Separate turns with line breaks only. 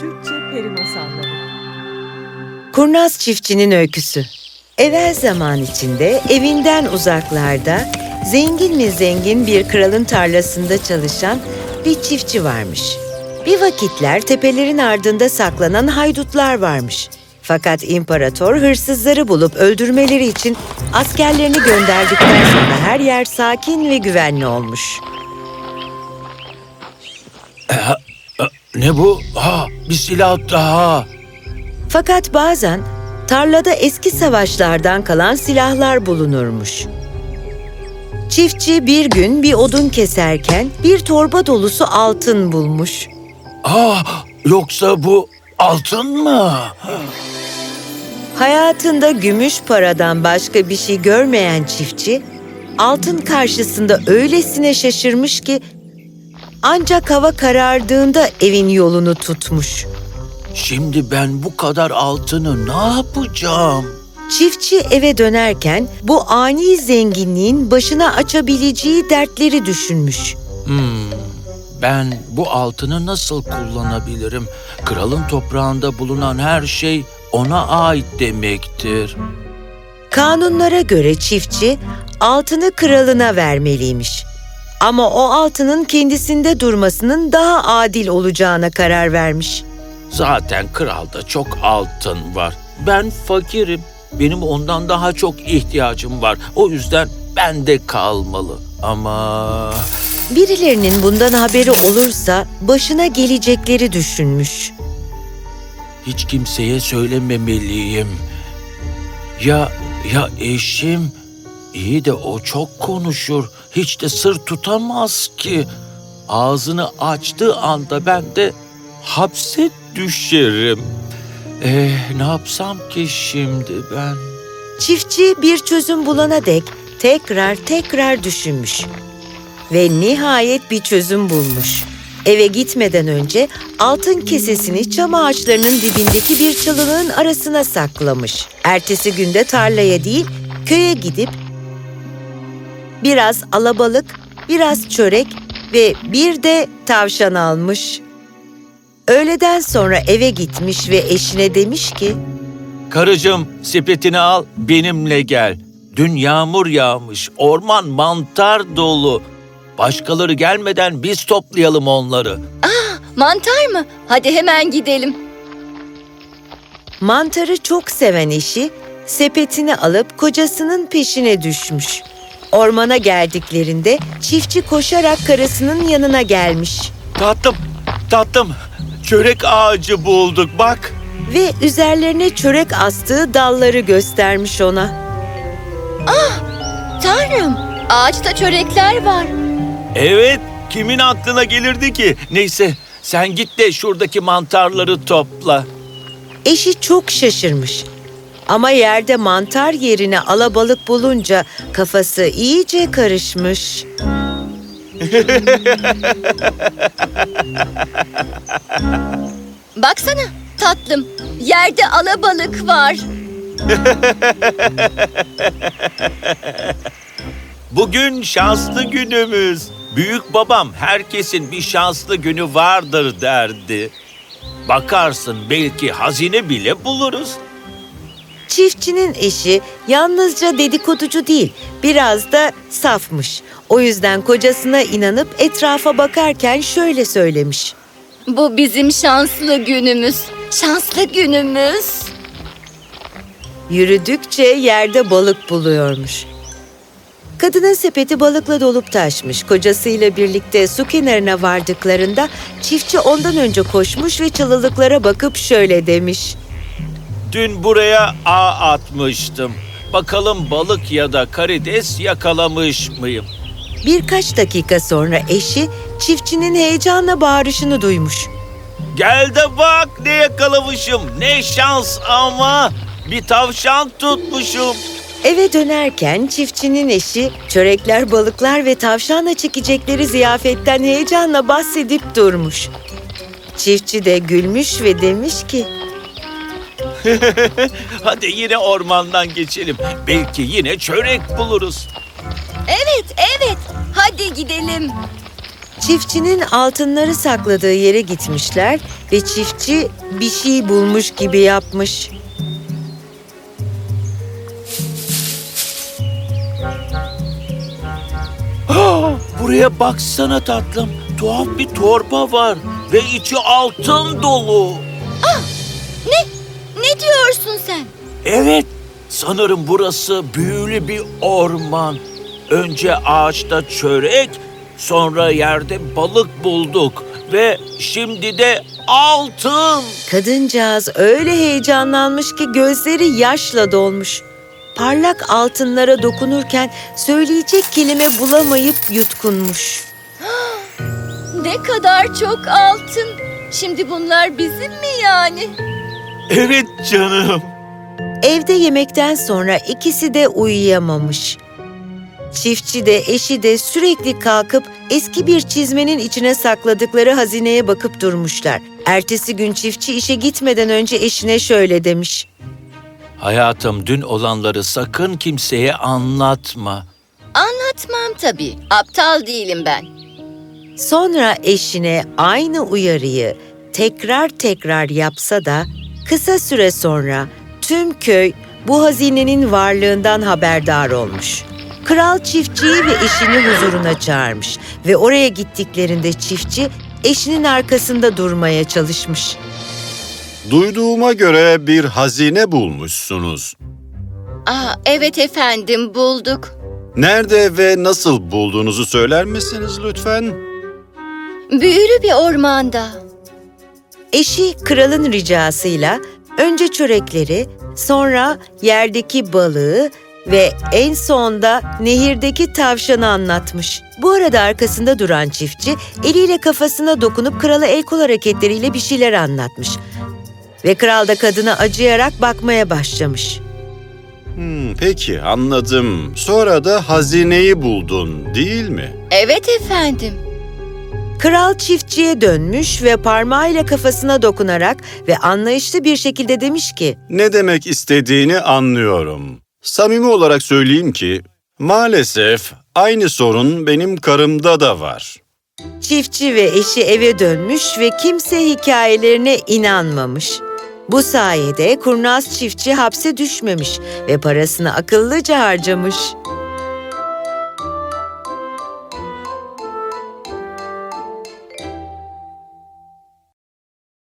Türkçe Peri Masalları
Kurnaz Çiftçinin Öyküsü Evvel zaman içinde evinden uzaklarda zengin mi zengin bir kralın tarlasında çalışan bir çiftçi varmış. Bir vakitler tepelerin ardında saklanan haydutlar varmış. Fakat imparator hırsızları bulup öldürmeleri için askerlerini gönderdikten sonra her yer sakin ve güvenli olmuş.
Ne bu? Ha, bir silah daha.
Fakat bazen tarlada eski savaşlardan kalan silahlar bulunurmuş. Çiftçi bir gün bir odun keserken bir torba dolusu altın bulmuş.
Ah, yoksa bu altın mı?
Hayatında gümüş paradan başka bir şey görmeyen çiftçi, altın karşısında öylesine şaşırmış ki ancak hava karardığında evin yolunu tutmuş.
Şimdi ben bu kadar altını ne yapacağım?
Çiftçi eve dönerken bu ani zenginliğin başına açabileceği dertleri düşünmüş.
Hmm, ben bu altını nasıl kullanabilirim? Kralın toprağında bulunan her şey ona ait demektir.
Kanunlara göre çiftçi altını kralına vermeliymiş. Ama o altının kendisinde durmasının daha adil olacağına karar vermiş.
Zaten kralda çok altın var. Ben fakirim. Benim ondan daha çok ihtiyacım var. O yüzden bende kalmalı. Ama
Birilerinin bundan haberi olursa başına gelecekleri düşünmüş.
hiç kimseye söylememeliyim. Ya ya eşim iyi de o çok konuşur. Hiç de sır tutamaz ki. Ağzını açtığı anda ben de hapse düşerim. Eh, ne yapsam ki şimdi ben?
Çiftçi bir çözüm bulana dek tekrar tekrar düşünmüş. Ve nihayet bir çözüm bulmuş. Eve gitmeden önce altın kesesini çam ağaçlarının dibindeki bir çalılığın arasına saklamış. Ertesi günde tarlaya değil, köye gidip biraz alabalık, biraz çörek ve bir de tavşan almış. Öğleden sonra eve gitmiş ve eşine demiş ki...
Karıcığım sepetini al benimle gel. Dün yağmur yağmış, orman mantar dolu. Başkaları gelmeden biz toplayalım onları.
Mantar mı? Hadi hemen gidelim.
Mantarı çok seven eşi sepetini alıp kocasının peşine düşmüş. Ormana geldiklerinde çiftçi koşarak karısının yanına gelmiş
Tatlım, tatlım. Çörek ağacı bulduk bak.
ve üzerlerine çörek astığı dalları göstermiş ona.
Tanrım, ağaçta çörekler var.
Evet, kimin aklına gelirdi ki? Neyse, sen git de şuradaki mantarları topla.
Eşi çok şaşırmış. Ama yerde mantar yerine alabalık bulunca kafası iyice karışmış.
Baksana tatlım, yerde alabalık var.
Bugün şanslı günümüz. Büyük babam herkesin bir şanslı günü vardır derdi. Bakarsın belki hazine bile buluruz.
Çiftçinin eşi yalnızca dedikoducu değil, biraz da safmış. O yüzden kocasına inanıp etrafa bakarken şöyle söylemiş.
Bu bizim şanslı günümüz. Şanslı günümüz.
Yürüdükçe yerde balık buluyormuş. Kadının sepeti balıkla dolup taşmış. Kocasıyla birlikte su kenarına vardıklarında çiftçi ondan önce koşmuş ve çalılıklara bakıp şöyle demiş.
Dün buraya ağ atmıştım. Bakalım balık ya da karides yakalamış mıyım?
Birkaç dakika sonra eşi çiftçinin heyecanla bağırışını duymuş.
Gel de bak ne yakalamışım. Ne şans ama. Bir tavşan tutmuşum.
Eve dönerken çiftçinin eşi çörekler, balıklar ve tavşanla çekecekleri ziyafetten heyecanla bahsedip durmuş. Çiftçi de gülmüş ve demiş ki
Hadi yine ormandan geçelim. Belki yine çörek buluruz.
Evet, evet. Hadi gidelim.
Çiftçinin altınları sakladığı yere gitmişler ve çiftçi bir şey bulmuş gibi yapmış.
Buraya baksana tatlım. Tuhaf bir torba var ve içi altın dolu.
Ne diyorsun sen?
Evet, sanırım burası büyülü bir orman. Önce ağaçta çörek, sonra yerde balık bulduk ve şimdi de altın.
Kadıncağız öyle heyecanlanmış ki gözleri yaşla dolmuş. Parlak altınlara dokunurken söyleyecek kelime bulamayıp yutkunmuş.
Ne kadar çok altın. Şimdi bunlar bizim mi yani?
Evet canım.
Evde yemekten sonra ikisi de uyuyamamış. Çiftçi de eşi de sürekli kalkıp eski bir çizmenin içine sakladıkları hazineye bakıp durmuşlar. Ertesi gün çiftçi işe gitmeden önce eşine şöyle demiş.
Hayatım dün olanları sakın kimseye anlatma.
Anlatmam tabii. Aptal değilim ben.
Sonra eşine aynı uyarıyı tekrar tekrar yapsa da kısa süre sonra tüm köy bu hazinenin varlığından haberdar olmuş. Kral çiftçiyi ve eşini huzuruna çağırmış ve oraya gittiklerinde çiftçi eşinin arkasında durmaya çalışmış.
Duyduğuma göre bir hazine bulmuşsunuz.
Aa, evet efendim bulduk.
Nerede ve nasıl bulduğunuzu söyler misiniz lütfen?
Büyülü bir ormanda.
Eşi kralın ricasıyla önce çörekleri, sonra yerdeki balığı ve en sonda nehirdeki tavşanı anlatmış. Bu arada arkasında duran çiftçi eliyle kafasına dokunup krala el kol hareketleriyle bir şeyler anlatmış. Ve kral da kadına acıyarak bakmaya başlamış.
Hmm, peki anladım. Sonra da hazineyi buldun değil mi?
Evet efendim.
Kral çiftçiye dönmüş ve parmağıyla kafasına dokunarak ve anlayışlı bir şekilde demiş ki
Ne demek istediğini anlıyorum. Samimi olarak söyleyeyim ki maalesef aynı sorun benim karımda da var.
Çiftçi ve eşi eve dönmüş ve kimse hikayelerine inanmamış. Bu sayede kurnaz çiftçi hapse düşmemiş ve parasını akıllıca harcamış.